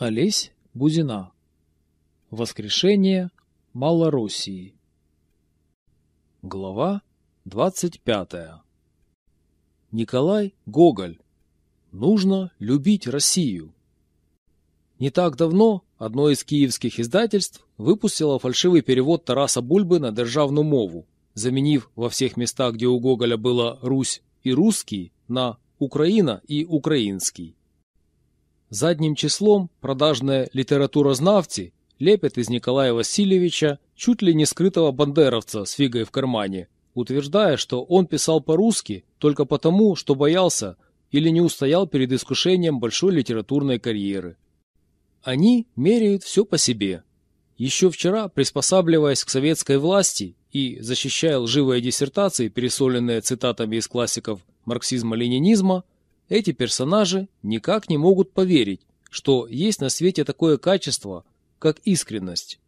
Олесь Бузина. Воскрешение Малороссии. Глава 25. Николай Гоголь. Нужно любить Россию. Не так давно одно из киевских издательств выпустило фальшивый перевод Тараса Бульбы на державную мову, заменив во всех местах, где у Гоголя было «Русь» и «русский» на «Украина» и «украинский». Задним числом продажные литературознавцы лепят из Николая Васильевича чуть ли не скрытого бандеровца с фигой в кармане, утверждая, что он писал по-русски только потому, что боялся или не устоял перед искушением большой литературной карьеры. Они меряют все по себе. Еще вчера, приспосабливаясь к советской власти и защищая лживые диссертации, пересоленные цитатами из классиков марксизма-ленинизма, эти персонажи никак не могут поверить, что есть на свете такое качество, как искренность.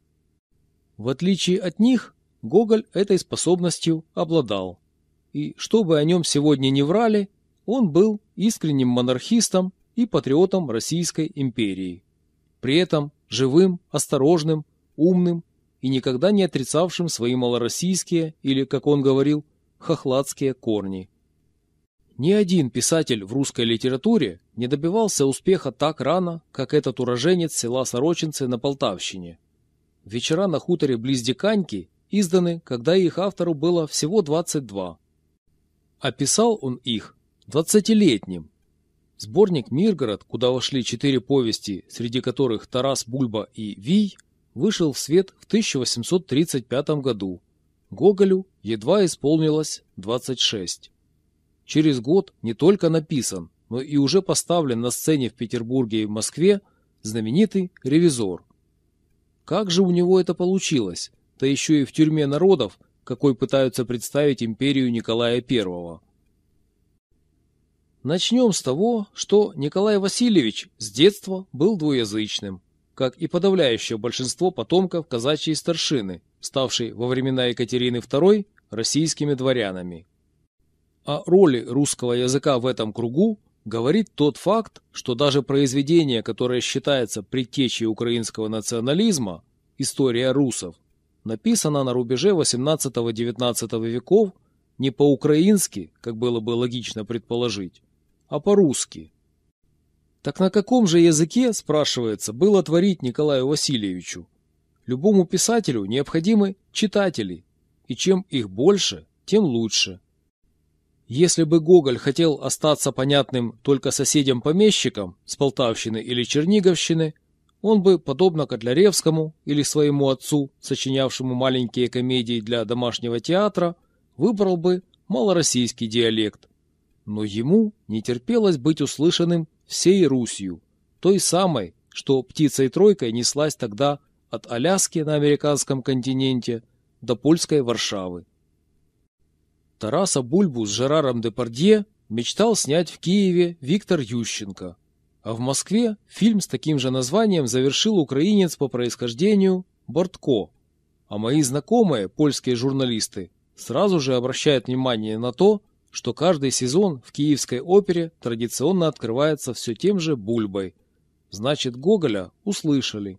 В отличие от них, Гоголь этой способностью обладал. И что бы о нем сегодня не врали, он был искренним монархистом и патриотом Российской империи. При этом живым, осторожным, умным и никогда не отрицавшим свои малороссийские или, как он говорил, хохладские корни. Ни один писатель в русской литературе не добивался успеха так рано, как этот уроженец села Сорочинцы на Полтавщине. Вечера на хуторе близ Диканьки изданы, когда их автору было всего 22. Описал он их двадцатилетним. Сборник «Миргород», куда вошли четыре повести, среди которых «Тарас Бульба» и «Вий», вышел в свет в 1835 году. Гоголю едва исполнилось 26. Через год не только написан, но и уже поставлен на сцене в Петербурге и в Москве знаменитый «Ревизор». Как же у него это получилось, да еще и в тюрьме народов, какой пытаются представить империю Николая I? Начнем с того, что Николай Васильевич с детства был двуязычным, как и подавляющее большинство потомков казачьей старшины, ставшей во времена Екатерины II российскими дворянами. О роли русского языка в этом кругу говорит тот факт, что даже произведение, которое считается предтечей украинского национализма, «История русов», написано на рубеже XVIII-XIX веков не по-украински, как было бы логично предположить, а по-русски. Так на каком же языке, спрашивается, было творить Николаю Васильевичу? Любому писателю необходимы читатели, и чем их больше, тем лучше. Если бы Гоголь хотел остаться понятным только соседям-помещикам с Полтавщины или Черниговщины, он бы, подобно Котляревскому или своему отцу, сочинявшему маленькие комедии для домашнего театра, выбрал бы малороссийский диалект. Но ему не терпелось быть услышанным всей Русью, той самой, что птицей-тройкой неслась тогда от Аляски на американском континенте до польской Варшавы. Тараса Бульбу с Жераром Депардье мечтал снять в Киеве Виктор Ющенко, а в Москве фильм с таким же названием завершил украинец по происхождению Бортко, а мои знакомые, польские журналисты, сразу же обращают внимание на то, что каждый сезон в Киевской опере традиционно открывается все тем же Бульбой. Значит, Гоголя услышали.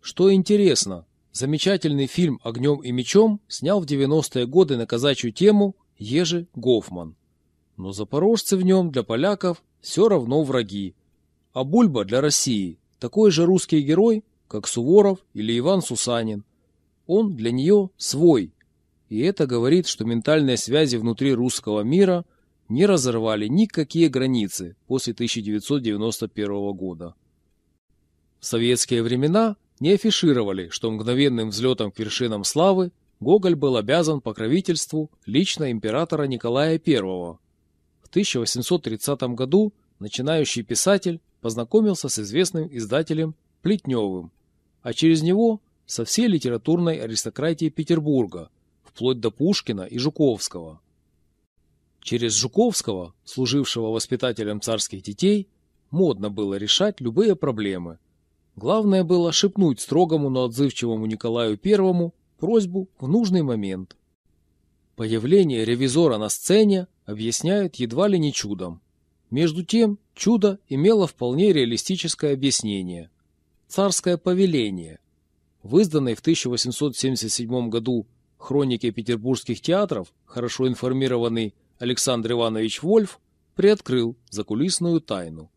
Что интересно, Замечательный фильм «Огнем и мечом» снял в 90-е годы на казачью тему Ежи Гофман. Но запорожцы в нем для поляков все равно враги. А Бульба для России такой же русский герой, как Суворов или Иван Сусанин. Он для нее свой. И это говорит, что ментальные связи внутри русского мира не разорвали никакие границы после 1991 года. В советские времена не афишировали, что мгновенным взлетом к вершинам славы Гоголь был обязан покровительству лично императора Николая I. В 1830 году начинающий писатель познакомился с известным издателем Плетневым, а через него со всей литературной аристократией Петербурга, вплоть до Пушкина и Жуковского. Через Жуковского, служившего воспитателем царских детей, модно было решать любые проблемы – Главное было шепнуть строгому, но отзывчивому Николаю Первому просьбу в нужный момент. Появление ревизора на сцене объясняют едва ли не чудом. Между тем, Чудо имело вполне реалистическое объяснение. Царское повеление. В изданной в 1877 году хронике петербургских театров хорошо информированный Александр Иванович Вольф приоткрыл закулисную тайну.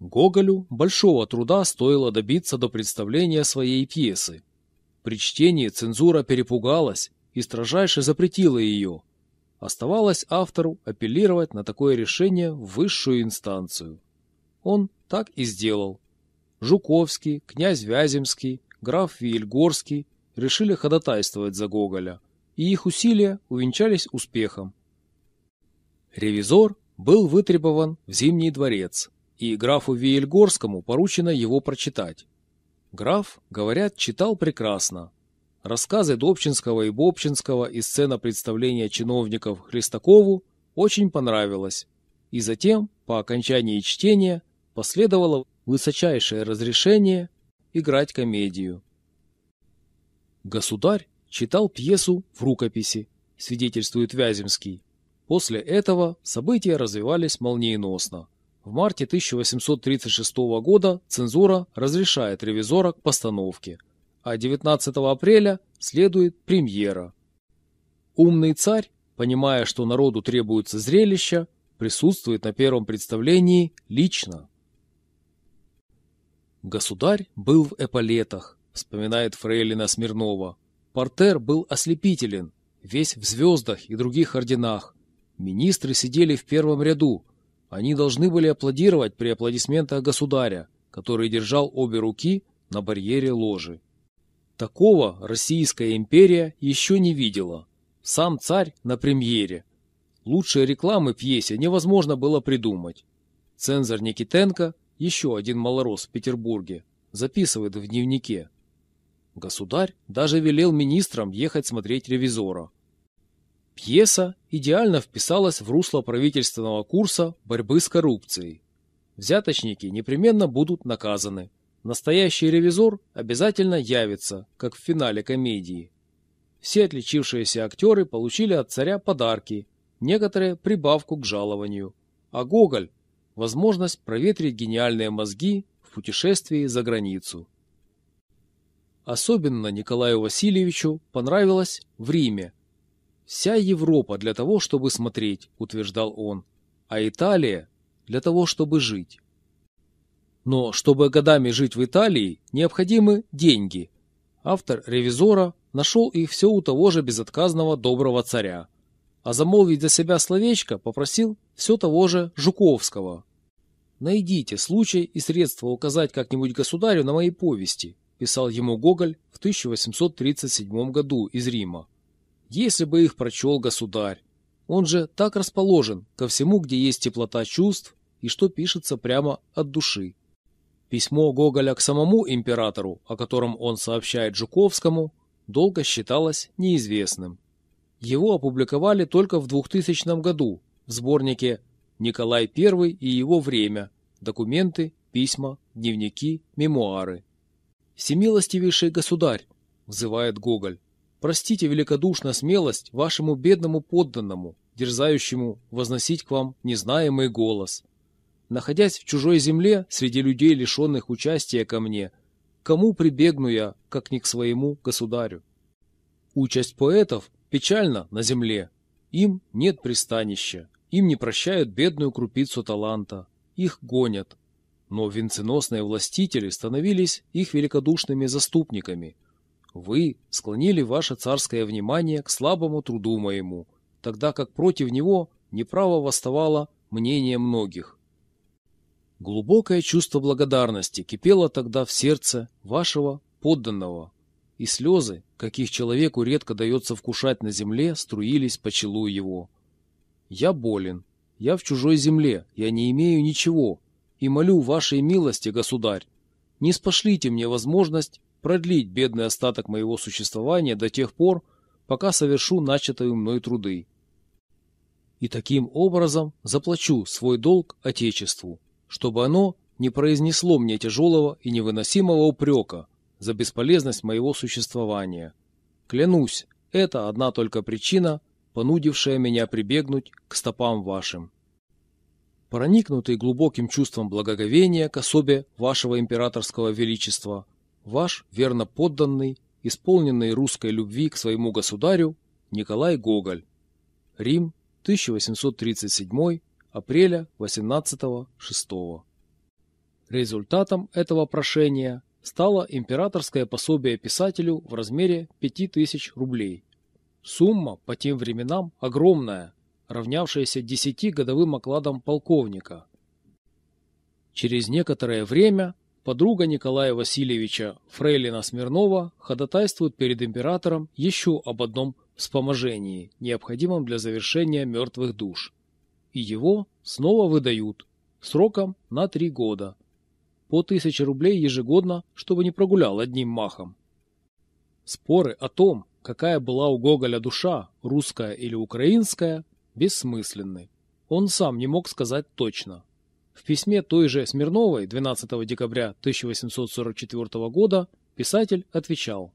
Гоголю большого труда стоило добиться до представления своей пьесы. При чтении цензура перепугалась и строжайше запретила ее. Оставалось автору апеллировать на такое решение в высшую инстанцию. Он так и сделал. Жуковский, князь Вяземский, граф Виельгорский решили ходатайствовать за Гоголя, и их усилия увенчались успехом. Ревизор был вытребован в Зимний дворец, и графу Виельгорскому поручено его прочитать. Граф, говорят, читал прекрасно. Рассказы Добчинского и Бобчинского и сцена представления чиновников Хлестакову очень понравилось. И затем, по окончании чтения, последовало высочайшее разрешение играть комедию. Государь читал пьесу в рукописи, свидетельствует Вяземский. После этого события развивались молниеносно. В марте 1836 года цензура разрешает ревизора к постановке, а 19 апреля следует премьера. Умный царь, понимая, что народу требуется зрелище, присутствует на первом представлении лично. Государь был в эполетах, вспоминает фрейлина Смирнова. Портер был ослепителен, весь в звездах и других орденах. Министры сидели в первом ряду, они должны были аплодировать при аплодисментах государя, который держал обе руки на барьере ложи. Такого Российская империя еще не видела. Сам царь на премьере. Лучшей рекламы пьесе невозможно было придумать. Цензор Никитенко, еще один малорос в Петербурге, записывает в дневнике. Государь даже велел министрам ехать смотреть ревизора. Пьеса идеально вписалась в русло правительственного курса борьбы с коррупцией. Взяточники непременно будут наказаны. Настоящий ревизор обязательно явится, как в финале комедии. Все отличившиеся актеры получили от царя подарки, некоторые прибавку к жалованию. А Гоголь – возможность проветрить гениальные мозги в путешествии за границу. Особенно Николаю Васильевичу понравилось в Риме – Вся Европа для того, чтобы смотреть, утверждал он, а Италия для того, чтобы жить. Но чтобы годами жить в Италии, необходимы деньги. Автор «Ревизора» нашел их все у того же безотказного доброго царя. А замолвить за себя словечко попросил все того же Жуковского. «Найдите случай и средства указать как-нибудь государю на моей повести», писал ему Гоголь в 1837 году из Рима если бы их прочел государь. Он же так расположен ко всему, где есть теплота чувств и что пишется прямо от души. Письмо Гоголя к самому императору, о котором он сообщает Жуковскому, долго считалось неизвестным. Его опубликовали только в 2000 году в сборнике «Николай I и его время. Документы, письма, дневники, мемуары». «Всемилостивейший государь», — взывает Гоголь, Простите великодушно смелость вашему бедному подданному, дерзающему возносить к вам незнаемый голос. Находясь в чужой земле, среди людей, лишенных участия ко мне, кому прибегну я, как не к своему государю? Участь поэтов печальна на земле. Им нет пристанища, им не прощают бедную крупицу таланта, их гонят. Но венценосные властители становились их великодушными заступниками – вы склонили ваше царское внимание к слабому труду моему, тогда как против него неправо восставало мнение многих. Глубокое чувство благодарности кипело тогда в сердце вашего подданного, и слезы, каких человеку редко дается вкушать на земле, струились по челу его. Я болен, я в чужой земле, я не имею ничего, и молю вашей милости, государь, не спошлите мне возможность продлить бедный остаток моего существования до тех пор, пока совершу начатые мной труды. И таким образом заплачу свой долг Отечеству, чтобы оно не произнесло мне тяжелого и невыносимого упрека за бесполезность моего существования. Клянусь, это одна только причина, понудившая меня прибегнуть к стопам вашим. проникнутый глубоким чувством благоговения к особе вашего императорского величества, ваш верно подданный, исполненный русской любви к своему государю Николай Гоголь. Рим, 1837, апреля 18-6. Результатом этого прошения стало императорское пособие писателю в размере 5000 рублей. Сумма по тем временам огромная, равнявшаяся 10 годовым окладам полковника. Через некоторое время подруга Николая Васильевича Фрейлина Смирнова ходатайствует перед императором еще об одном вспоможении, необходимом для завершения мертвых душ. И его снова выдают сроком на три года. По тысяче рублей ежегодно, чтобы не прогулял одним махом. Споры о том, какая была у Гоголя душа, русская или украинская, бессмысленны. Он сам не мог сказать точно. В письме той же Смирновой 12 декабря 1844 года писатель отвечал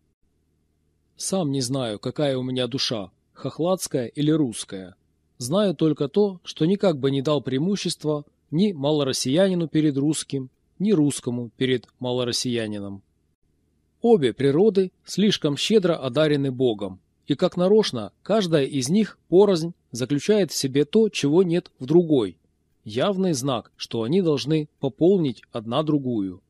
«Сам не знаю, какая у меня душа, хохладская или русская. Знаю только то, что никак бы не дал преимущества ни малороссиянину перед русским, ни русскому перед малороссиянином. Обе природы слишком щедро одарены Богом, и как нарочно каждая из них порознь заключает в себе то, чего нет в другой. Явный знак, что они должны пополнить одна другую.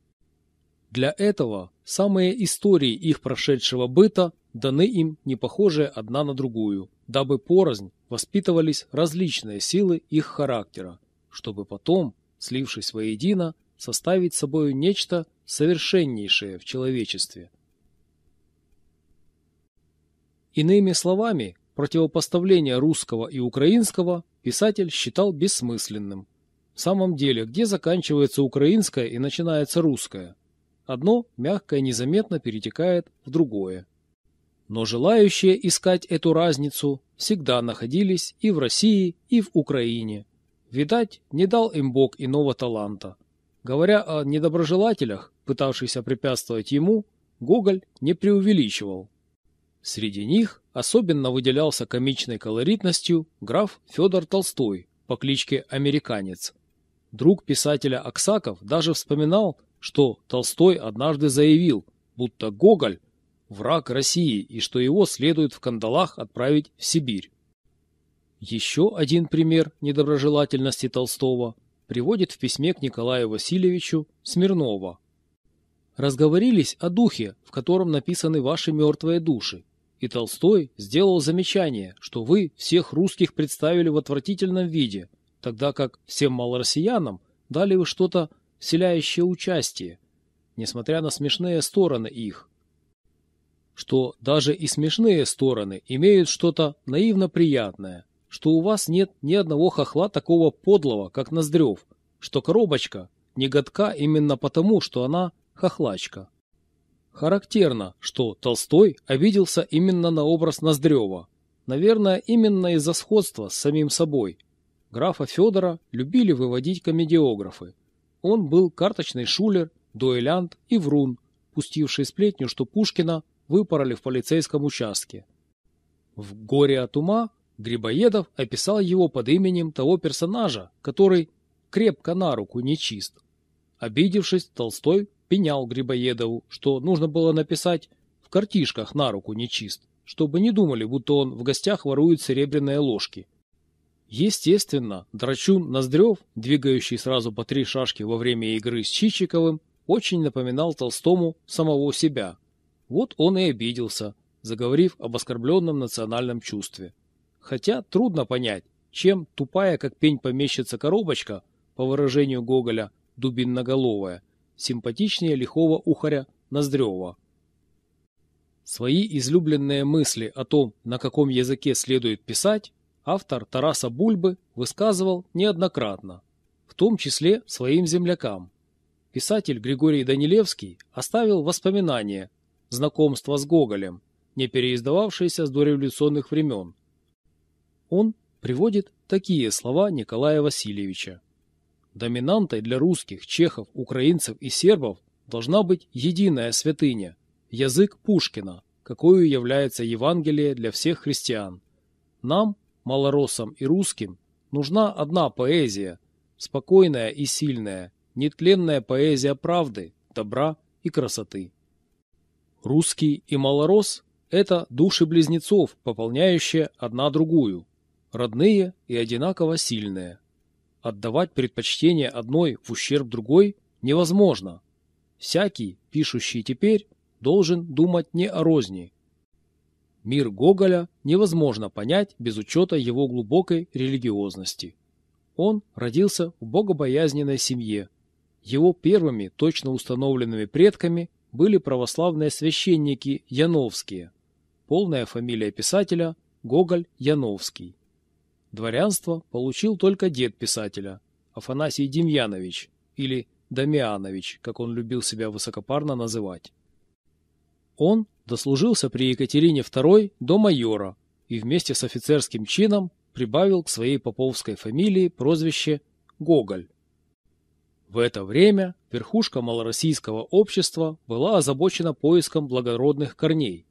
Для этого самые истории их прошедшего быта даны им не похожие одна на другую, дабы порознь воспитывались различные силы их характера, чтобы потом, слившись воедино, составить собою нечто совершеннейшее в человечестве. Иными словами, противопоставление русского и украинского писатель считал бессмысленным. В самом деле, где заканчивается украинское и начинается русское? Одно мягко и незаметно перетекает в другое. Но желающие искать эту разницу всегда находились и в России, и в Украине. Видать, не дал им Бог иного таланта. Говоря о недоброжелателях, пытавшихся препятствовать ему, Гоголь не преувеличивал. Среди них особенно выделялся комичной колоритностью граф Федор Толстой по кличке Американец. Друг писателя Аксаков даже вспоминал, что Толстой однажды заявил, будто Гоголь – враг России и что его следует в кандалах отправить в Сибирь. Еще один пример недоброжелательности Толстого приводит в письме к Николаю Васильевичу Смирнова. Разговорились о духе, в котором написаны ваши мертвые души. И Толстой сделал замечание, что вы всех русских представили в отвратительном виде, тогда как всем малороссиянам дали вы что-то вселяющее участие, несмотря на смешные стороны их. Что даже и смешные стороны имеют что-то наивно приятное, что у вас нет ни одного хохла такого подлого, как Ноздрев, что коробочка не годка именно потому, что она хохлачка. Характерно, что Толстой обиделся именно на образ Ноздрева. Наверное, именно из-за сходства с самим собой. Графа Федора любили выводить комедиографы. Он был карточный шулер, дуэлянт и врун, пустивший сплетню, что Пушкина выпороли в полицейском участке. В «Горе от ума» Грибоедов описал его под именем того персонажа, который крепко на руку нечист. Обидевшись, Толстой пенял Грибоедову, что нужно было написать в картишках на руку нечист, чтобы не думали, будто он в гостях ворует серебряные ложки. Естественно, Драчун Ноздрев, двигающий сразу по три шашки во время игры с Чичиковым, очень напоминал Толстому самого себя. Вот он и обиделся, заговорив об оскорбленном национальном чувстве. Хотя трудно понять, чем тупая, как пень помещица коробочка, по выражению Гоголя, дубинноголовая, симпатичнее лихого ухаря Ноздрева. Свои излюбленные мысли о том, на каком языке следует писать, автор Тараса Бульбы высказывал неоднократно, в том числе своим землякам. Писатель Григорий Данилевский оставил воспоминания, знакомства с Гоголем, не переиздававшиеся с дореволюционных времен, он приводит такие слова Николая Васильевича. Доминантой для русских, чехов, украинцев и сербов должна быть единая святыня – язык Пушкина, какую является Евангелие для всех христиан. Нам, малороссам и русским, нужна одна поэзия, спокойная и сильная, нетленная поэзия правды, добра и красоты. Русский и малорос – это души близнецов, пополняющие одна другую, родные и одинаково сильные. Отдавать предпочтение одной в ущерб другой невозможно. Всякий, пишущий теперь, должен думать не о розни. Мир Гоголя невозможно понять без учета его глубокой религиозности. Он родился в богобоязненной семье. Его первыми точно установленными предками были православные священники Яновские. Полная фамилия писателя – Гоголь Яновский. Дворянство получил только дед писателя – Афанасий Демьянович или Дамианович, как он любил себя высокопарно называть. Он дослужился при Екатерине II до майора и вместе с офицерским чином прибавил к своей поповской фамилии прозвище Гоголь. В это время верхушка малороссийского общества была озабочена поиском благородных корней.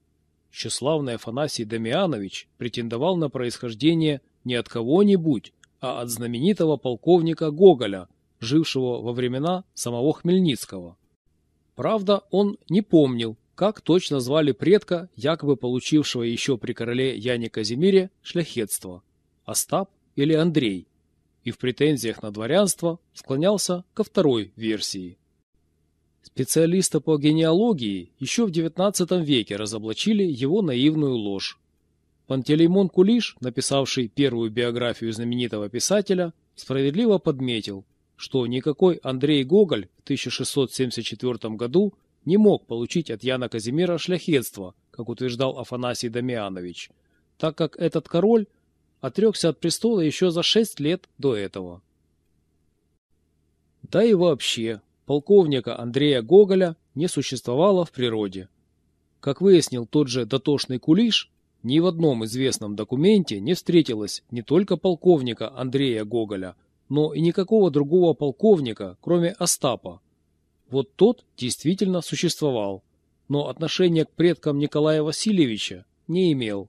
Тщеславный Афанасий Дамианович претендовал на происхождение не от кого-нибудь, а от знаменитого полковника Гоголя, жившего во времена самого Хмельницкого. Правда, он не помнил, как точно звали предка, якобы получившего еще при короле Яне Казимире шляхетство – Остап или Андрей, и в претензиях на дворянство склонялся ко второй версии. Специалисты по генеалогии еще в XIX веке разоблачили его наивную ложь. Пантелеймон Кулиш, написавший первую биографию знаменитого писателя, справедливо подметил, что никакой Андрей Гоголь в 1674 году не мог получить от Яна Казимира шляхетство, как утверждал Афанасий Дамианович, так как этот король отрекся от престола еще за шесть лет до этого. Да и вообще, полковника Андрея Гоголя не существовало в природе. Как выяснил тот же дотошный Кулиш, ни в одном известном документе не встретилось не только полковника Андрея Гоголя, но и никакого другого полковника, кроме Остапа, вот тот действительно существовал, но отношения к предкам Николая Васильевича не имел.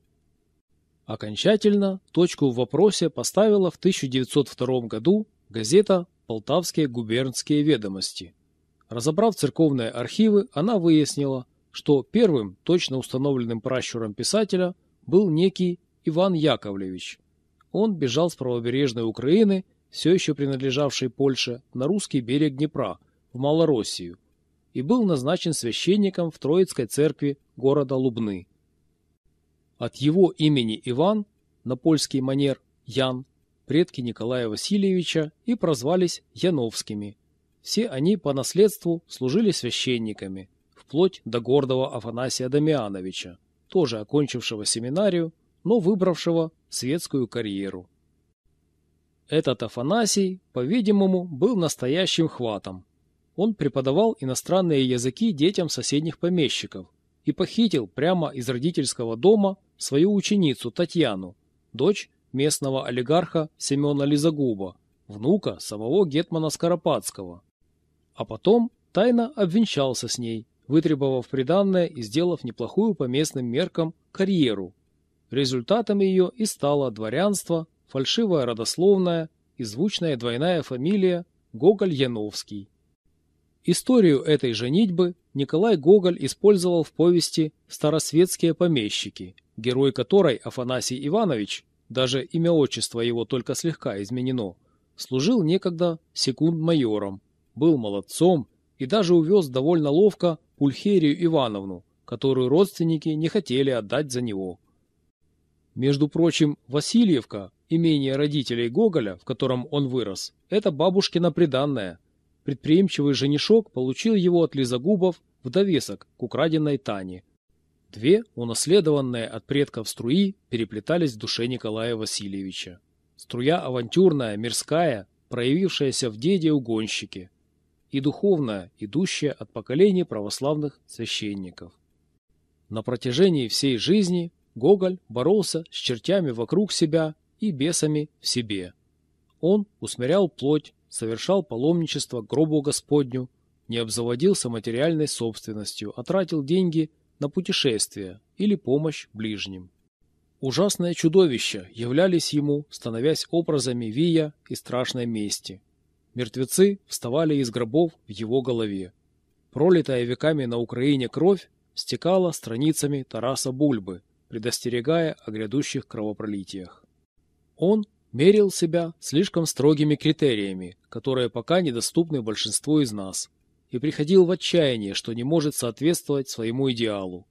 Окончательно точку в вопросе поставила в 1902 году газета «Полтавские губернские ведомости». Разобрав церковные архивы, она выяснила, что первым точно установленным пращуром писателя был некий Иван Яковлевич. Он бежал с правобережной Украины, все еще принадлежавшей Польше, на русский берег Днепра – в Малороссию и был назначен священником в Троицкой церкви города Лубны. От его имени Иван, на польский манер Ян, предки Николая Васильевича и прозвались Яновскими. Все они по наследству служили священниками, вплоть до гордого Афанасия Дамиановича, тоже окончившего семинарию, но выбравшего светскую карьеру. Этот Афанасий, по-видимому, был настоящим хватом, он преподавал иностранные языки детям соседних помещиков и похитил прямо из родительского дома свою ученицу Татьяну, дочь местного олигарха Семена Лизагуба, внука самого гетмана Скоропадского. А потом тайно обвенчался с ней, вытребовав приданное и сделав неплохую по местным меркам карьеру. Результатом ее и стало дворянство, фальшивая родословная и звучная двойная фамилия Гоголь-Яновский. Историю этой женитьбы Николай Гоголь использовал в повести «Старосветские помещики», герой которой Афанасий Иванович, даже имя-отчество его только слегка изменено, служил некогда секунд-майором, был молодцом и даже увез довольно ловко Пульхерию Ивановну, которую родственники не хотели отдать за него. Между прочим, Васильевка, имение родителей Гоголя, в котором он вырос, это бабушкина приданная – Предприимчивый женишок получил его от лизагубов в довесок к украденной Тане. Две, унаследованные от предков струи, переплетались в душе Николая Васильевича. Струя авантюрная, мирская, проявившаяся в деде-угонщике, и духовная, идущая от поколений православных священников. На протяжении всей жизни Гоголь боролся с чертями вокруг себя и бесами в себе. Он усмирял плоть, совершал паломничество к гробу Господню, не обзаводился материальной собственностью, а тратил деньги на путешествия или помощь ближним. Ужасные чудовища являлись ему, становясь образами Вия и страшной мести. Мертвецы вставали из гробов в его голове. Пролитая веками на Украине кровь стекала страницами Тараса Бульбы, предостерегая о грядущих кровопролитиях. Он мерил себя слишком строгими критериями, которые пока недоступны большинству из нас, и приходил в отчаяние, что не может соответствовать своему идеалу.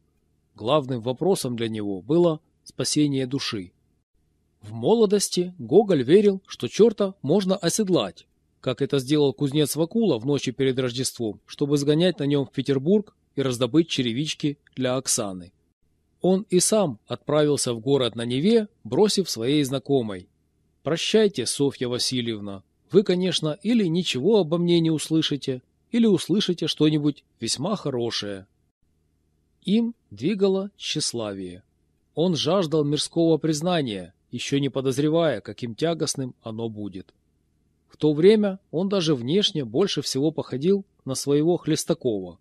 Главным вопросом для него было спасение души. В молодости Гоголь верил, что черта можно оседлать, как это сделал кузнец Вакула в ночи перед Рождеством, чтобы сгонять на нем в Петербург и раздобыть черевички для Оксаны. Он и сам отправился в город на Неве, бросив своей знакомой. «Прощайте, Софья Васильевна, вы, конечно, или ничего обо мне не услышите, или услышите что-нибудь весьма хорошее». Им двигало тщеславие. Он жаждал мирского признания, еще не подозревая, каким тягостным оно будет. В то время он даже внешне больше всего походил на своего Хлестакова.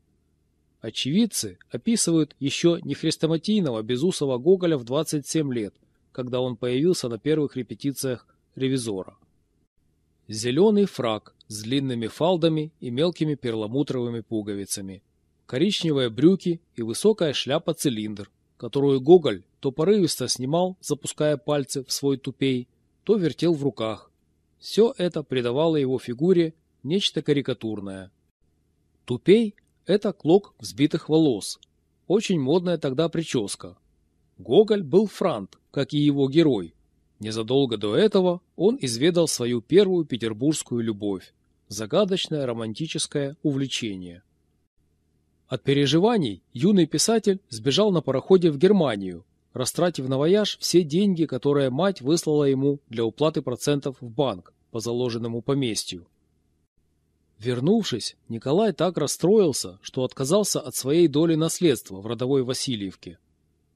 Очевидцы описывают еще не хрестоматийного безусого Гоголя в 27 лет, когда он появился на первых репетициях «Ревизора». Зеленый фраг с длинными фалдами и мелкими перламутровыми пуговицами, коричневые брюки и высокая шляпа-цилиндр, которую Гоголь то порывисто снимал, запуская пальцы в свой тупей, то вертел в руках, все это придавало его фигуре нечто карикатурное. Тупей – это клок взбитых волос. Очень модная тогда прическа. Гоголь был франт, как и его герой. Незадолго до этого он изведал свою первую петербургскую любовь – загадочное романтическое увлечение. От переживаний юный писатель сбежал на пароходе в Германию, растратив на вояж все деньги, которые мать выслала ему для уплаты процентов в банк по заложенному поместью. Вернувшись, Николай так расстроился, что отказался от своей доли наследства в родовой Васильевке.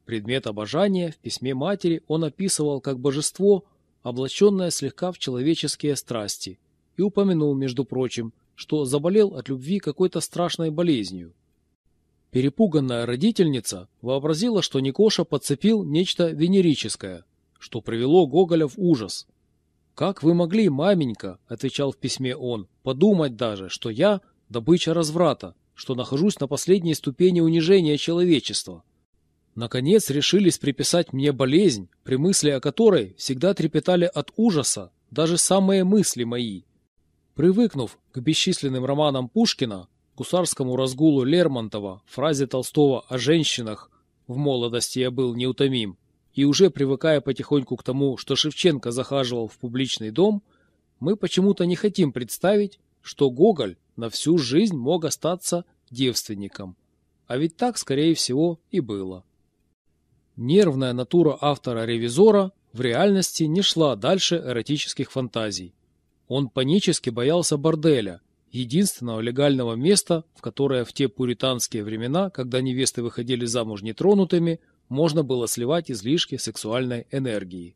Предмет обожания в письме матери он описывал как божество, облаченное слегка в человеческие страсти, и упомянул, между прочим, что заболел от любви какой-то страшной болезнью. Перепуганная родительница вообразила, что Никоша подцепил нечто венерическое, что привело Гоголя в ужас. «Как вы могли, маменька, — отвечал в письме он, — подумать даже, что я — добыча разврата, что нахожусь на последней ступени унижения человечества. Наконец решились приписать мне болезнь, при мысли о которой всегда трепетали от ужаса даже самые мысли мои. Привыкнув к бесчисленным романам Пушкина, гусарскому разгулу Лермонтова, фразе Толстого о женщинах «в молодости я был неутомим» и уже привыкая потихоньку к тому, что Шевченко захаживал в публичный дом, мы почему-то не хотим представить, что Гоголь на всю жизнь мог остаться девственником. А ведь так, скорее всего, и было. Нервная натура автора-ревизора в реальности не шла дальше эротических фантазий. Он панически боялся борделя, единственного легального места, в которое в те пуританские времена, когда невесты выходили замуж нетронутыми, можно было сливать излишки сексуальной энергии.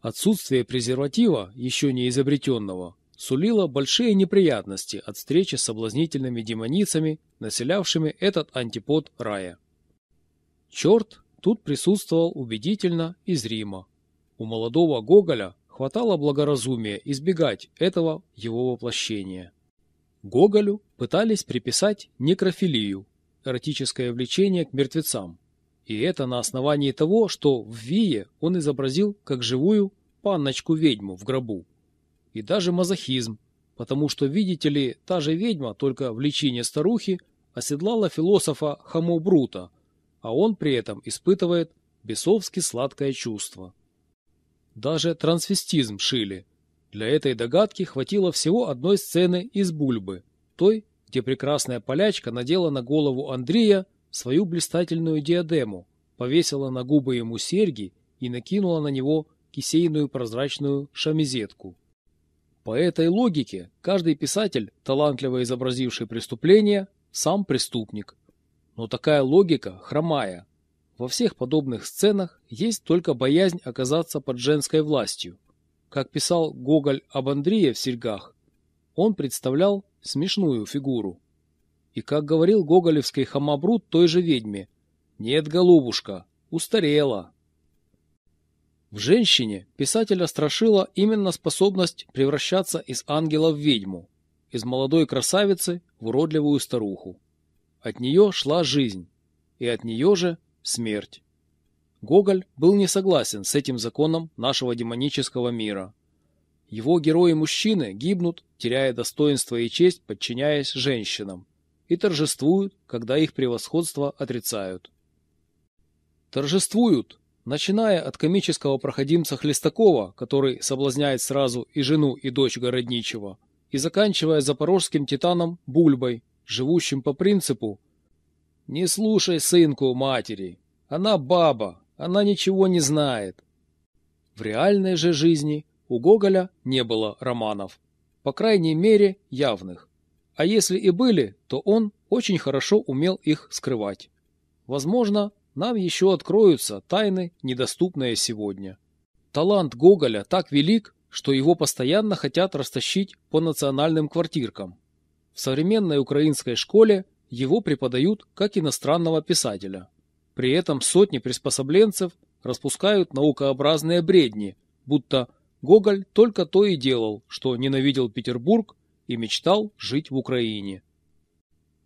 Отсутствие презерватива, еще не изобретенного, сулило большие неприятности от встречи с соблазнительными демоницами, населявшими этот антипод рая. Черт тут присутствовал убедительно и зримо. У молодого Гоголя хватало благоразумия избегать этого его воплощения. Гоголю пытались приписать некрофилию, эротическое влечение к мертвецам. И это на основании того, что в Вие он изобразил как живую панночку-ведьму в гробу. И даже мазохизм, потому что, видите ли, та же ведьма, только в личине старухи, оседлала философа Хамобрута, а он при этом испытывает бесовски сладкое чувство. Даже трансвестизм шили. Для этой догадки хватило всего одной сцены из Бульбы, той, где прекрасная полячка надела на голову Андрея свою блистательную диадему, повесила на губы ему серьги и накинула на него кисейную прозрачную шамизетку. По этой логике каждый писатель, талантливо изобразивший преступление, сам преступник. Но такая логика хромая, во всех подобных сценах есть только боязнь оказаться под женской властью. Как писал Гоголь об Андрее в серьгах, он представлял смешную фигуру. И как говорил гоголевский хамабрут той же ведьме, «Нет, голубушка, устарела». В женщине писателя страшила именно способность превращаться из ангела в ведьму, из молодой красавицы в уродливую старуху. От нее шла жизнь, и от нее же смерть. Гоголь был не согласен с этим законом нашего демонического мира. Его герои-мужчины гибнут, теряя достоинство и честь, подчиняясь женщинам, и торжествуют, когда их превосходство отрицают. Торжествуют, начиная от комического проходимца Хлестакова, который соблазняет сразу и жену, и дочь городничего, и заканчивая запорожским титаном Бульбой, живущим по принципу «Не слушай сынку матери, она баба, она ничего не знает». В реальной же жизни у Гоголя не было романов, по крайней мере явных. А если и были, то он очень хорошо умел их скрывать. Возможно, нам еще откроются тайны, недоступные сегодня. Талант Гоголя так велик, что его постоянно хотят растащить по национальным квартиркам. В современной украинской школе его преподают как иностранного писателя. При этом сотни приспособленцев распускают наукообразные бредни, будто Гоголь только то и делал, что ненавидел Петербург и мечтал жить в Украине.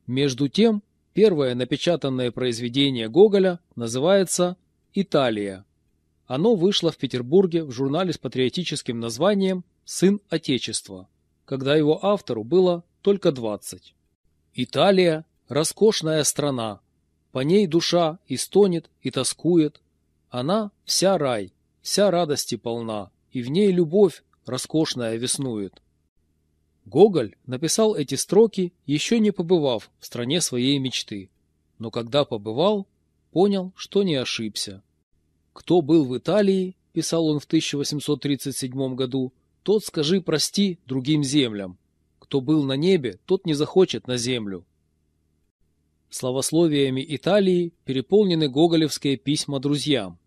Между тем, Первое напечатанное произведение Гоголя называется «Италия». Оно вышло в Петербурге в журнале с патриотическим названием «Сын Отечества», когда его автору было только 20. Италия – роскошная страна. По ней душа и стонет, и тоскует. Она вся рай, вся радости полна, и в ней любовь роскошная веснует. Гоголь написал эти строки, еще не побывав в стране своей мечты. Но когда побывал, понял, что не ошибся. «Кто был в Италии, — писал он в 1837 году, — тот скажи прости другим землям. Кто был на небе, тот не захочет на землю». Словословиями Италии переполнены гоголевские письма друзьям.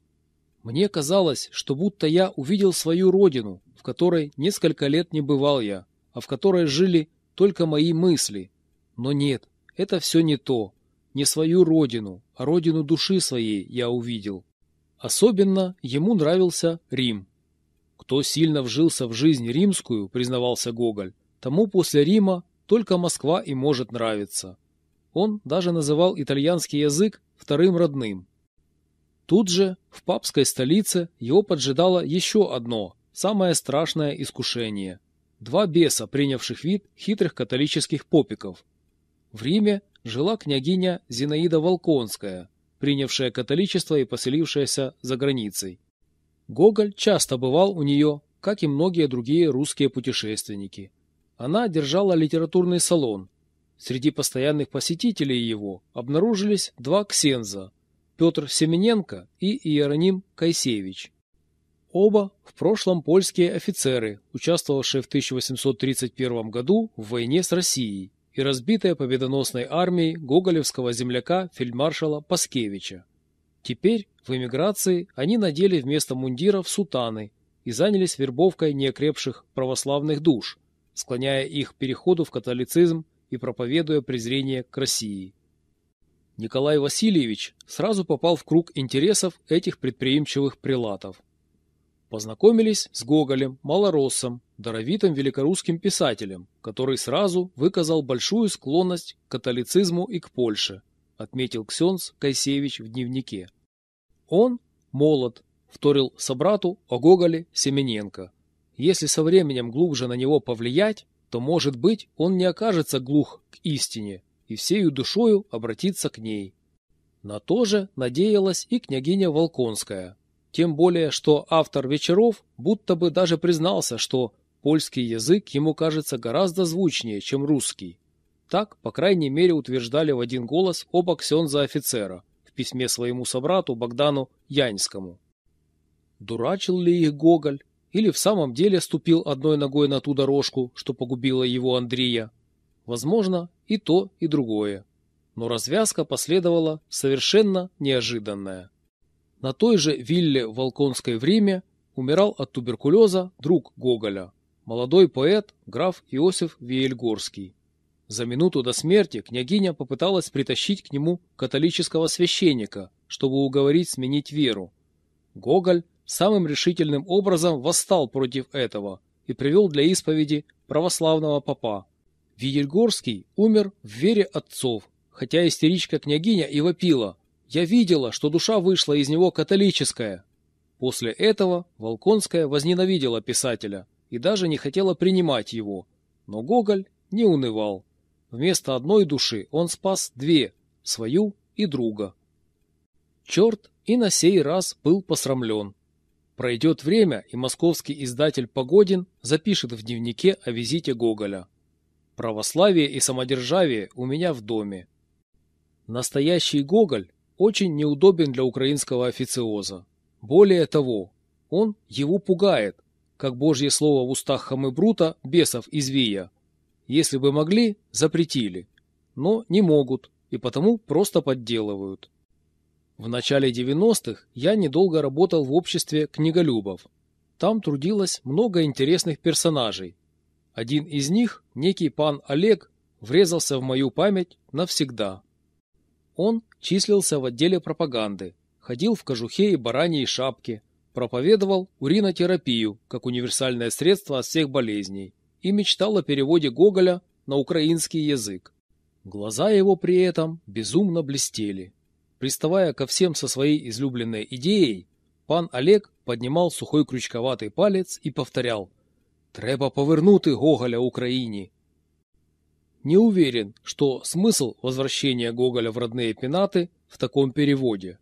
Мне казалось, что будто я увидел свою родину, в которой несколько лет не бывал я, а в которой жили только мои мысли. Но нет, это все не то. Не свою родину, а родину души своей я увидел. Особенно ему нравился Рим. Кто сильно вжился в жизнь римскую, признавался Гоголь, тому после Рима только Москва и может нравиться. Он даже называл итальянский язык вторым родным. Тут же, в папской столице, его поджидало еще одно, самое страшное искушение – два беса, принявших вид хитрых католических попиков. В Риме жила княгиня Зинаида Волконская, принявшая католичество и поселившаяся за границей. Гоголь часто бывал у нее, как и многие другие русские путешественники. Она держала литературный салон. Среди постоянных посетителей его обнаружились два ксенза – Петр Семененко и Иероним Кайсевич. Оба в прошлом польские офицеры, участвовавшие в 1831 году в войне с Россией и разбитые победоносной армией гоголевского земляка фельдмаршала Паскевича. Теперь в эмиграции они надели вместо мундиров сутаны и занялись вербовкой неокрепших православных душ, склоняя их к переходу в католицизм и проповедуя презрение к России. Николай Васильевич сразу попал в круг интересов этих предприимчивых прилатов – Познакомились с Гоголем, малороссом, даровитым великорусским писателем, который сразу выказал большую склонность к католицизму и к Польше, отметил Ксенц Кайсевич в дневнике. Он молод, вторил собрату о Гоголе Семененко. Если со временем глубже на него повлиять, то, может быть, он не окажется глух к истине и всею душою обратится к ней. На то же надеялась и княгиня Волконская, тем более, что автор «Вечеров» будто бы даже признался, что польский язык ему кажется гораздо звучнее, чем русский. Так, по крайней мере, утверждали в один голос оба ксенза-офицера в письме своему собрату Богдану Яньскому. Дурачил ли их Гоголь? Или в самом деле ступил одной ногой на ту дорожку, что погубила его Андрея? Возможно, и то, и другое. Но развязка последовала совершенно неожиданная. На той же вилле в Волконское время умирал от туберкулеза друг Гоголя, молодой поэт граф Иосиф Виельгорский. За минуту до смерти княгиня попыталась притащить к нему католического священника, чтобы уговорить сменить веру. Гоголь самым решительным образом восстал против этого и привел для исповеди православного попа. Виельгорский умер в вере отцов, хотя истеричка княгиня и вопила. «Я видела, что душа вышла из него католическая». После этого Волконская возненавидела писателя и даже не хотела принимать его. Но Гоголь не унывал. Вместо одной души он спас две – свою и друга. Черт и на сей раз был посрамлен. Пройдет время, и московский издатель Погодин запишет в дневнике о визите Гоголя. Православие и самодержавие у меня в доме. Настоящий Гоголь очень неудобен для украинского официоза. Более того, он его пугает, как божье слово в устах хамы Брута, бесов из Вия. Если бы могли, запретили. Но не могут, и потому просто подделывают. В начале 90-х я недолго работал в обществе книголюбов. Там трудилось много интересных персонажей. Один из них, некий пан Олег, врезался в мою память навсегда. Он числился в отделе пропаганды, ходил в кожухе и бараньей шапке, проповедовал уринотерапию как универсальное средство от всех болезней и мечтал о переводе Гоголя на украинский язык. Глаза его при этом безумно блестели. Приставая ко всем со своей излюбленной идеей, пан Олег поднимал сухой крючковатый палец и повторял «Треба повернути Гоголя Україні». Не уверен, что смысл возвращения Гоголя в родные пенаты в таком переводе.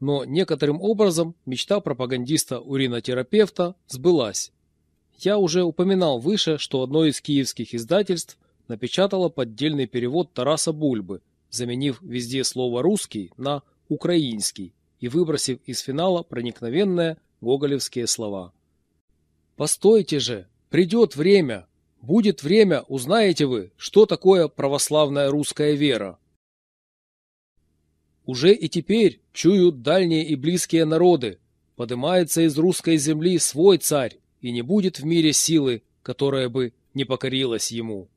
Но некоторым образом мечта пропагандиста-уринотерапевта сбылась. Я уже упоминал выше, что одно из киевских издательств напечатало поддельный перевод Тараса Бульбы – заменив везде слово «русский» на «украинский» и выбросив из финала проникновенные гоголевские слова. «Постойте же! Придет время! Будет время, узнаете вы, что такое православная русская вера!» Уже и теперь чуют дальние и близкие народы, поднимается из русской земли свой царь, и не будет в мире силы, которая бы не покорилась ему.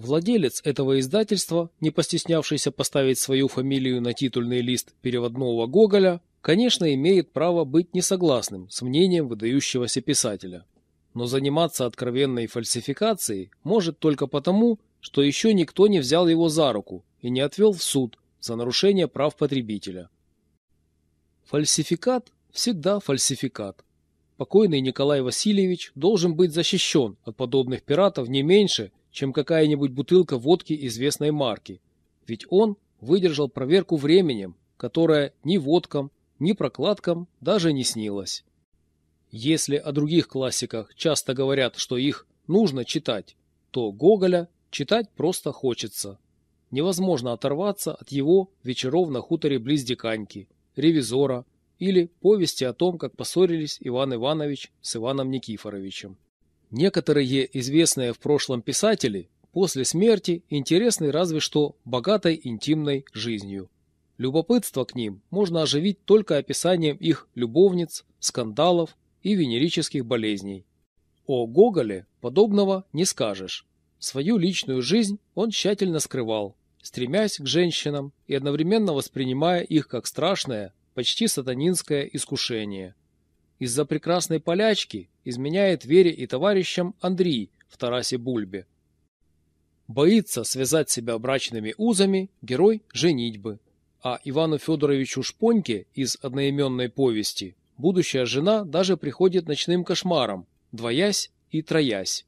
Владелец этого издательства, не постеснявшийся поставить свою фамилию на титульный лист переводного Гоголя, конечно, имеет право быть несогласным с мнением выдающегося писателя. Но заниматься откровенной фальсификацией может только потому, что еще никто не взял его за руку и не отвел в суд за нарушение прав потребителя. Фальсификат всегда фальсификат. Покойный Николай Васильевич должен быть защищен от подобных пиратов не меньше, чем какая-нибудь бутылка водки известной марки, ведь он выдержал проверку временем, которая ни водкам, ни прокладкам даже не снилась. Если о других классиках часто говорят, что их нужно читать, то Гоголя читать просто хочется. Невозможно оторваться от его вечеров на хуторе близ Диканьки, ревизора или повести о том, как поссорились Иван Иванович с Иваном Никифоровичем. Некоторые известные в прошлом писатели после смерти интересны разве что богатой интимной жизнью. Любопытство к ним можно оживить только описанием их любовниц, скандалов и венерических болезней. О Гоголе подобного не скажешь. Свою личную жизнь он тщательно скрывал, стремясь к женщинам и одновременно воспринимая их как страшное, почти сатанинское искушение. Из-за прекрасной полячки изменяет Вере и товарищам Андрей в Тарасе Бульбе. Боится связать себя брачными узами герой женитьбы, а Ивану Федоровичу Шпоньке из одноименной повести будущая жена даже приходит ночным кошмаром, двоясь и троясь.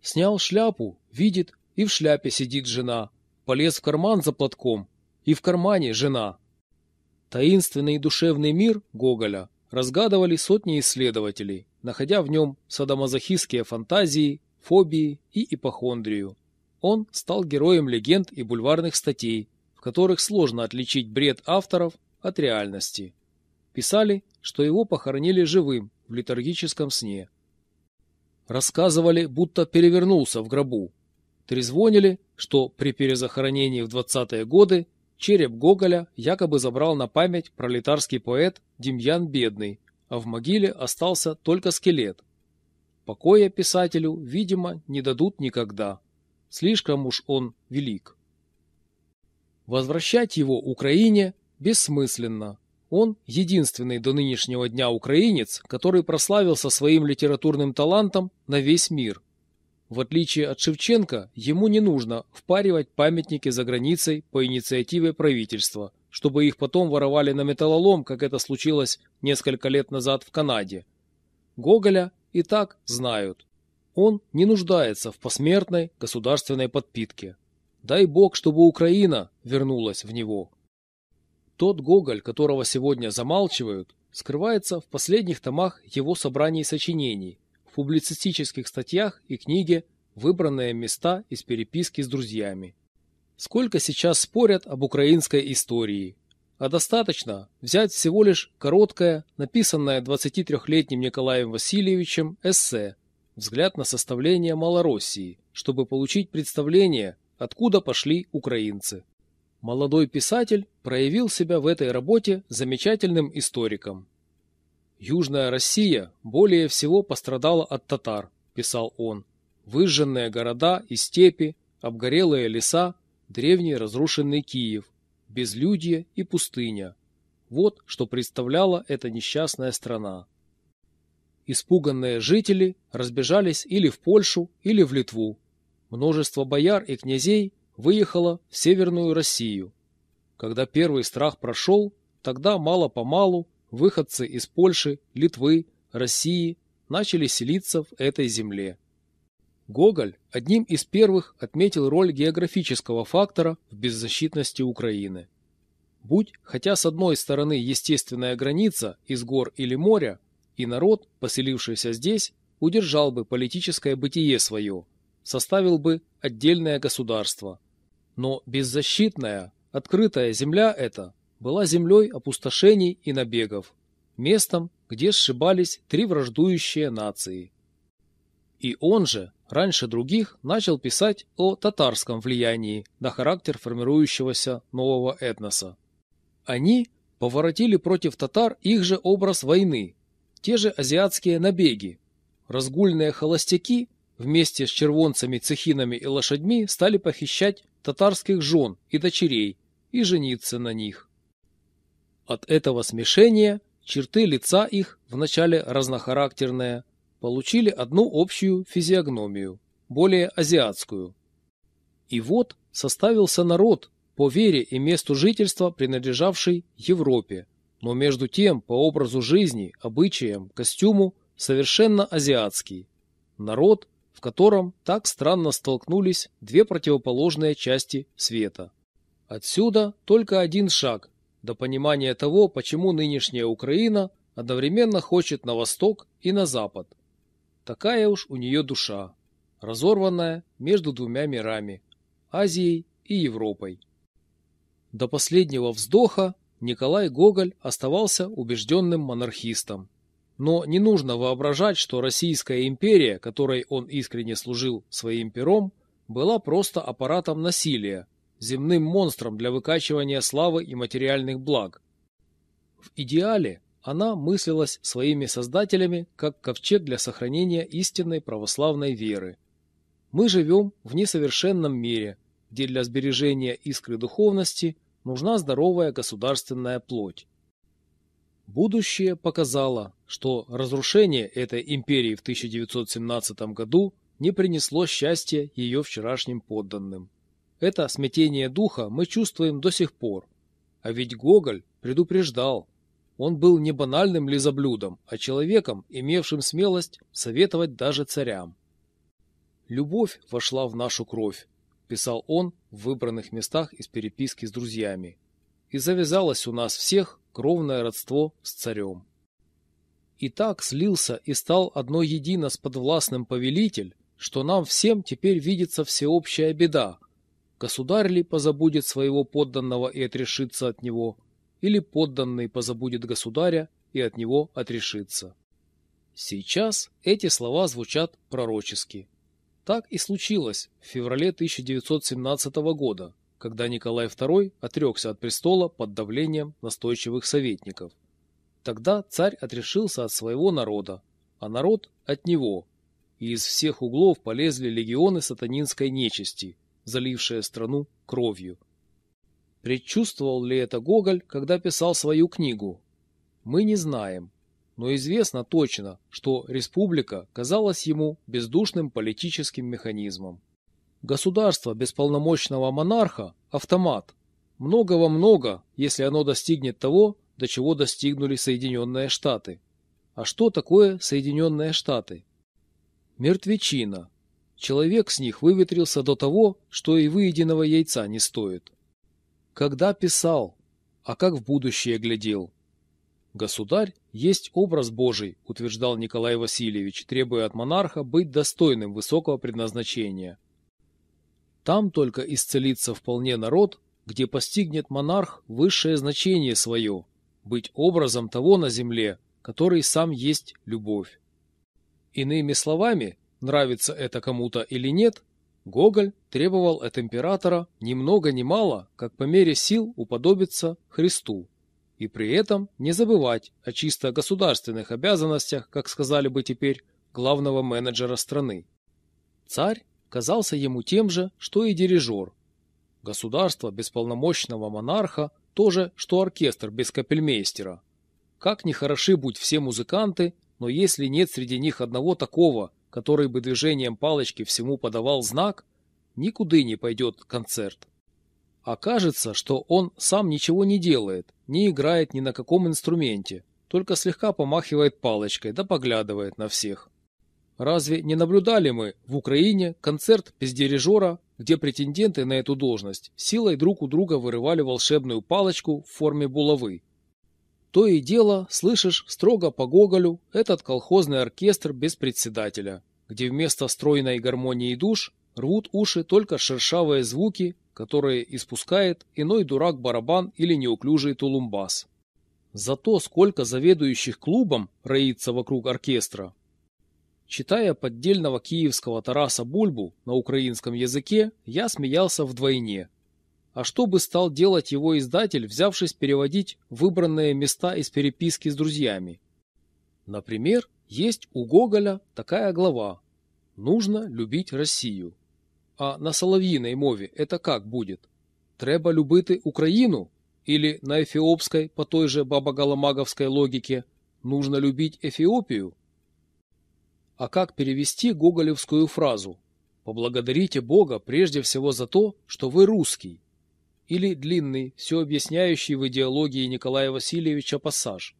Снял шляпу, видит, и в шляпе сидит жена, полез в карман за платком, и в кармане жена. Таинственный душевный мир Гоголя разгадывали сотни исследователей, находя в нем садомазохистские фантазии, фобии и ипохондрию. Он стал героем легенд и бульварных статей, в которых сложно отличить бред авторов от реальности. Писали, что его похоронили живым в литургическом сне. Рассказывали, будто перевернулся в гробу. Трезвонили, что при перезахоронении в 20-е годы Череп Гоголя якобы забрал на память пролетарский поэт Демьян Бедный, а в могиле остался только скелет. Покоя писателю, видимо, не дадут никогда. Слишком уж он велик. Возвращать его Украине бессмысленно. Он единственный до нынешнего дня украинец, который прославился своим литературным талантом на весь мир. В отличие от Шевченко, ему не нужно впаривать памятники за границей по инициативе правительства, чтобы их потом воровали на металлолом, как это случилось несколько лет назад в Канаде. Гоголя и так знают. Он не нуждается в посмертной государственной подпитке. Дай бог, чтобы Украина вернулась в него. Тот Гоголь, которого сегодня замалчивают, скрывается в последних томах его собраний сочинений – публицистических статьях и книге «Выбранные места из переписки с друзьями». Сколько сейчас спорят об украинской истории. А достаточно взять всего лишь короткое, написанное 23-летним Николаем Васильевичем эссе «Взгляд на составление Малороссии», чтобы получить представление, откуда пошли украинцы. Молодой писатель проявил себя в этой работе замечательным историком. «Южная Россия более всего пострадала от татар», – писал он. «Выжженные города и степи, обгорелые леса, древний разрушенный Киев, безлюдье и пустыня. Вот что представляла эта несчастная страна. Испуганные жители разбежались или в Польшу, или в Литву. Множество бояр и князей выехало в Северную Россию. Когда первый страх прошел, тогда мало-помалу выходцы из Польши, Литвы, России начали селиться в этой земле. Гоголь одним из первых отметил роль географического фактора в беззащитности Украины. Будь хотя с одной стороны естественная граница из гор или моря, и народ, поселившийся здесь, удержал бы политическое бытие свое, составил бы отдельное государство. Но беззащитная, открытая земля эта была землей опустошений и набегов, местом, где сшибались три враждующие нации. И он же, раньше других, начал писать о татарском влиянии на характер формирующегося нового этноса. Они поворотили против татар их же образ войны, те же азиатские набеги. Разгульные холостяки вместе с червонцами, цехинами и лошадьми стали похищать татарских жен и дочерей и жениться на них. От этого смешения черты лица их, вначале разнохарактерные, получили одну общую физиогномию, более азиатскую. И вот составился народ, по вере и месту жительства принадлежавший Европе, но между тем по образу жизни, обычаям, костюму совершенно азиатский. Народ, в котором так странно столкнулись две противоположные части света. Отсюда только один шаг до понимания того, почему нынешняя Украина одновременно хочет на восток и на запад. Такая уж у нее душа, разорванная между двумя мирами – Азией и Европой. До последнего вздоха Николай Гоголь оставался убежденным монархистом. Но не нужно воображать, что Российская империя, которой он искренне служил своим пером, была просто аппаратом насилия, земным монстром для выкачивания славы и материальных благ. В идеале она мыслилась своими создателями как ковчег для сохранения истинной православной веры. Мы живем в несовершенном мире, где для сбережения искры духовности нужна здоровая государственная плоть. Будущее показало, что разрушение этой империи в 1917 году не принесло счастья ее вчерашним подданным. Это смятение духа мы чувствуем до сих пор. А ведь Гоголь предупреждал. Он был не банальным лизоблюдом, а человеком, имевшим смелость советовать даже царям. «Любовь вошла в нашу кровь», – писал он в выбранных местах из переписки с друзьями. «И завязалось у нас всех кровное родство с царем». И так слился и стал одно едино с подвластным повелитель, что нам всем теперь видится всеобщая беда – Государь ли позабудет своего подданного и отрешится от него, или подданный позабудет государя и от него отрешится. Сейчас эти слова звучат пророчески. Так и случилось в феврале 1917 года, когда Николай II отрекся от престола под давлением настойчивых советников. Тогда царь отрешился от своего народа, а народ от него, и из всех углов полезли легионы сатанинской нечисти – залившая страну кровью. Предчувствовал ли это Гоголь, когда писал свою книгу? Мы не знаем, но известно точно, что республика казалась ему бездушным политическим механизмом. Государство без полномочного монарха – автомат. Многого много, если оно достигнет того, до чего достигнули Соединенные Штаты. А что такое Соединенные Штаты? Мертвечина. Человек с них выветрился до того, что и выеденного яйца не стоит. Когда писал, а как в будущее глядел? Государь есть образ Божий, утверждал Николай Васильевич, требуя от монарха быть достойным высокого предназначения. Там только исцелится вполне народ, где постигнет монарх высшее значение свое, быть образом того на земле, который сам есть любовь. Иными словами, нравится это кому-то или нет, Гоголь требовал от императора ни много ни мало, как по мере сил уподобиться Христу, и при этом не забывать о чисто государственных обязанностях, как сказали бы теперь, главного менеджера страны. Царь казался ему тем же, что и дирижер. Государство без полномочного монарха – то же, что оркестр без капельмейстера. Как ни хороши будь все музыканты, но если нет среди них одного такого, который бы движением палочки всему подавал знак, никуда не пойдет концерт. Окажется, что он сам ничего не делает, не играет ни на каком инструменте, только слегка помахивает палочкой да поглядывает на всех. Разве не наблюдали мы в Украине концерт без дирижера, где претенденты на эту должность силой друг у друга вырывали волшебную палочку в форме булавы? То и дело, слышишь, строго по Гоголю, этот колхозный оркестр без председателя, где вместо стройной гармонии душ рвут уши только шершавые звуки которые испускает иной дурак-барабан или неуклюжий тулумбас. Зато сколько заведующих клубом роится вокруг оркестра. Читая поддельного киевского Тараса Бульбу на украинском языке, я смеялся вдвойне. А что бы стал делать его издатель, взявшись переводить выбранные места из переписки с друзьями? Например, есть у Гоголя такая глава «Нужно любить Россию». А на солов'їній мові это как будет? Треба любити Украину? Или на эфиопской, по той же бабагаламаговской логике, нужно любить Эфиопию? А как перевести гоголевскую фразу «Поблагодарите Бога прежде всего за то, что вы русский» или длинный, все объясняющий в идеологии Николая Васильевича пассаж.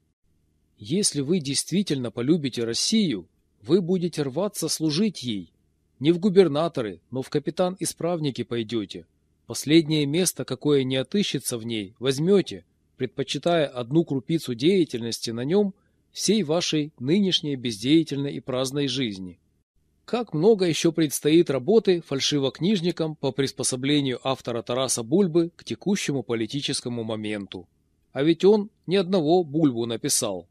если вы действительно полюбите Россию, вы будете рваться служить ей, не в губернаторы, но в капитан-исправники пойдете. Последнее место, какое не отыщется в ней, возьмете, предпочитая одну крупицу деятельности на нем всей вашей нынешней бездеятельной и праздной жизни. Как много еще предстоит работы фальшивокнижникам по приспособлению автора Тараса Бульбы к текущему политическому моменту. А ведь он ни одного Бульбу написал.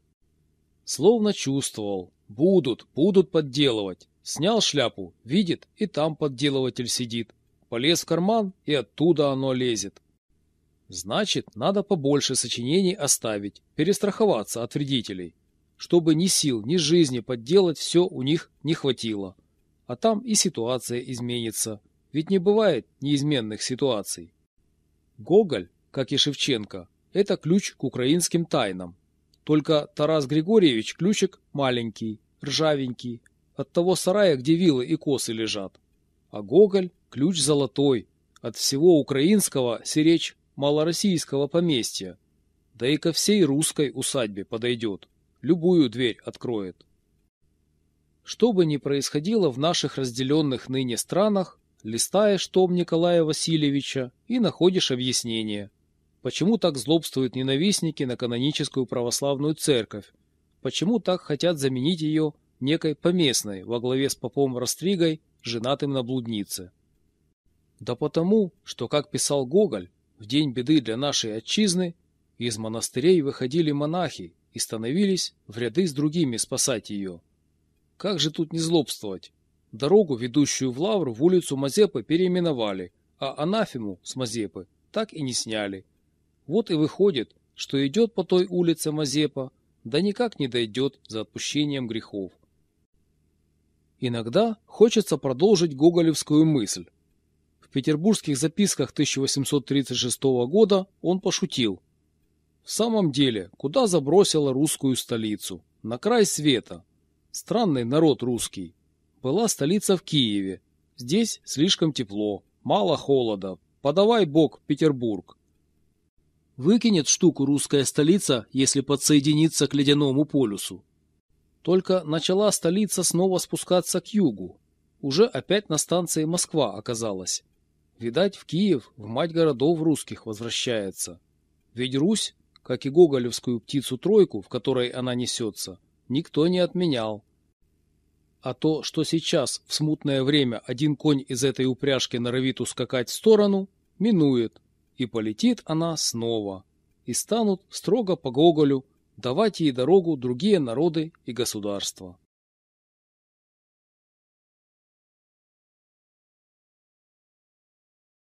Словно чувствовал, будут, будут подделывать, Снял шляпу, видит, и там подделыватель сидит. Полез в карман, и оттуда оно лезет. Значит, надо побольше сочинений оставить, перестраховаться от вредителей. Чтобы ни сил, ни жизни подделать все у них не хватило. А там и ситуация изменится. Ведь не бывает неизменных ситуаций. Гоголь, как и Шевченко, это ключ к украинским тайнам. Только Тарас Григорьевич ключик маленький, ржавенький, от того сарая, где вилы и косы лежат. А Гоголь – ключ золотой, от всего украинского сиречь малороссийского поместья. Да и ко всей русской усадьбе подойдет, любую дверь откроет. Что бы ни происходило в наших разделенных ныне странах, листаешь том Николая Васильевича и находишь объяснение, почему так злобствуют ненавистники на каноническую православную церковь, почему так хотят заменить ее некой поместной во главе с попом Растригой, женатым на блуднице. Да потому, что, как писал Гоголь, в день беды для нашей отчизны из монастырей выходили монахи и становились в ряды с другими спасать ее. Как же тут не злобствовать? Дорогу, ведущую в Лавру, в улицу Мазепы переименовали, а анафему с Мазепы так и не сняли. Вот и выходит, что идет по той улице Мазепа, да никак не дойдет за отпущением грехов. Иногда хочется продолжить гоголевскую мысль. В петербургских записках 1836 года он пошутил. В самом деле, куда забросила русскую столицу? На край света. Странный народ русский. Была столица в Киеве. Здесь слишком тепло, мало холода. Подавай бог Петербург. Выкинет штуку русская столица, если подсоединиться к ледяному полюсу. Только начала столица снова спускаться к югу. Уже опять на станции Москва оказалась. Видать, в Киев, в мать городов русских возвращается. Ведь Русь, как и гоголевскую птицу-тройку, в которой она несется, никто не отменял. А то, что сейчас, в смутное время, один конь из этой упряжки норовит ускакать в сторону, минует и полетит она снова, и станут строго по Гоголю давать ей дорогу другие народы и государства.